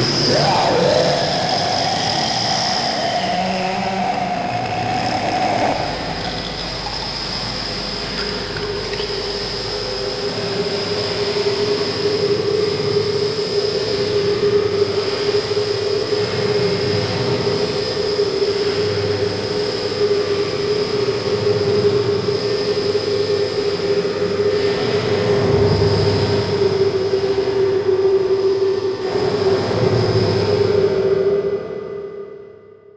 Yeah.